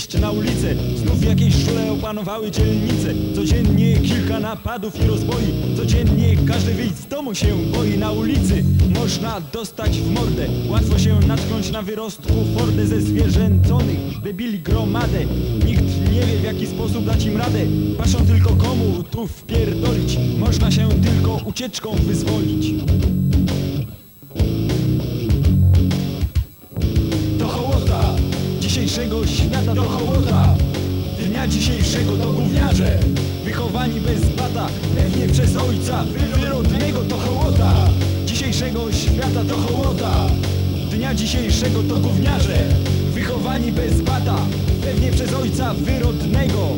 wyjść na ulicę. Znów jakieś szule opanowały dzielnice. Codziennie kilka napadów i rozboi. Codziennie każdy wyjść z domu się boi Na ulicy. Można dostać w mordę. Łatwo się natknąć na wyrostku Fordę ze zwierzęconych Debili gromadę. Nikt nie wie w jaki sposób dać im radę. Patrzą tylko komu tu wpierdolić. Można się tylko ucieczką wyzwolić świata Do hołota dnia dzisiejszego to gówniarze Wychowani bez bata. Pewnie przez ojca wyrodnego to hołota. Dzisiejszego świata to hołota. Dnia dzisiejszego to gówniarze Wychowani bez bata. Pewnie przez ojca wyrodnego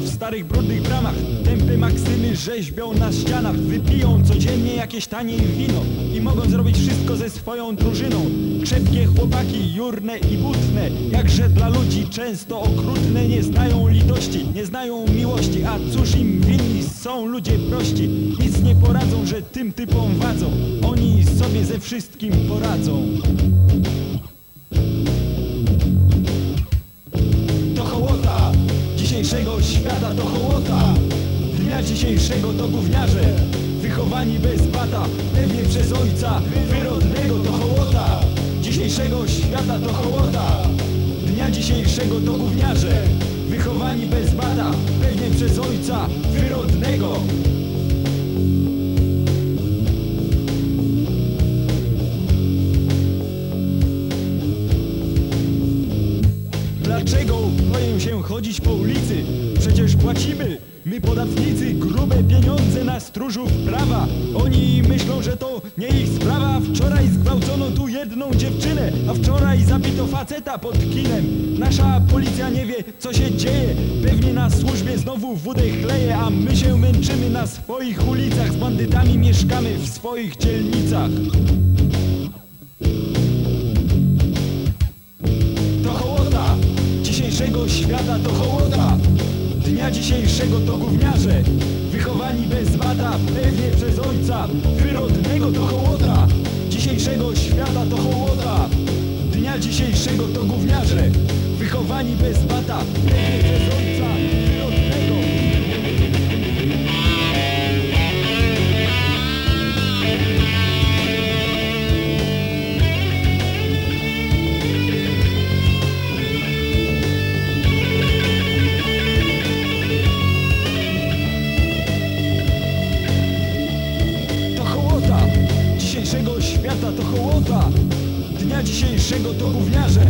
W starych brudnych bramach. Tępy maksymy rzeźbią na ścianach. Wypiją codziennie jakieś tanie wino. I mogą zrobić wszystko ze swoją drużyną. Krzepkie chłopaki, jurne i butne. Jakże dla ludzi często okrutne. Nie znają litości, nie znają miłości. A cóż im winni? Są ludzie prości. Nic nie poradzą, że tym typom wadzą. Oni sobie ze wszystkim poradzą dzisiejszego to gówniarze Wychowani bez bata Pewnie przez ojca wyrodnego to hołota. Dzisiejszego świata to hołota. Dnia dzisiejszego to gówniarze Wychowani bez bata Pewnie przez ojca wyrodnego. Dlaczego boję się chodzić po ulicy? Płacimy, my podatnicy, grube pieniądze na stróżów prawa. Oni myślą, że to nie ich sprawa. Wczoraj zgwałcono tu jedną dziewczynę, a wczoraj zabito faceta pod kinem. Nasza policja nie wie, co się dzieje. Pewnie na służbie znowu wódę chleje, a my się męczymy na swoich ulicach. Z bandytami mieszkamy w swoich dzielnicach. to hołota Dzisiejszego świata to hołota dzisiejszego to gówniarze Wychowani bez bata Pewnie przez ojca Wyrodnego to hołota Dzisiejszego świata to hołota Dnia dzisiejszego to gówniarze Wychowani bez bata Pewnie przez ojca świata to hołota. Dnia dzisiejszego to gówniarze.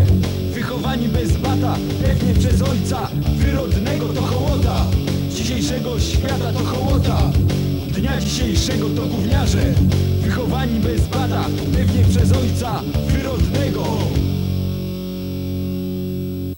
Wychowani bez bata Pewnie przez ojca. Wyrodnego to hołota. Dzisiejszego świata to hołota. Dnia dzisiejszego to gówniarze. Wychowani bez bata Pewnie przez ojca. Wyrodnego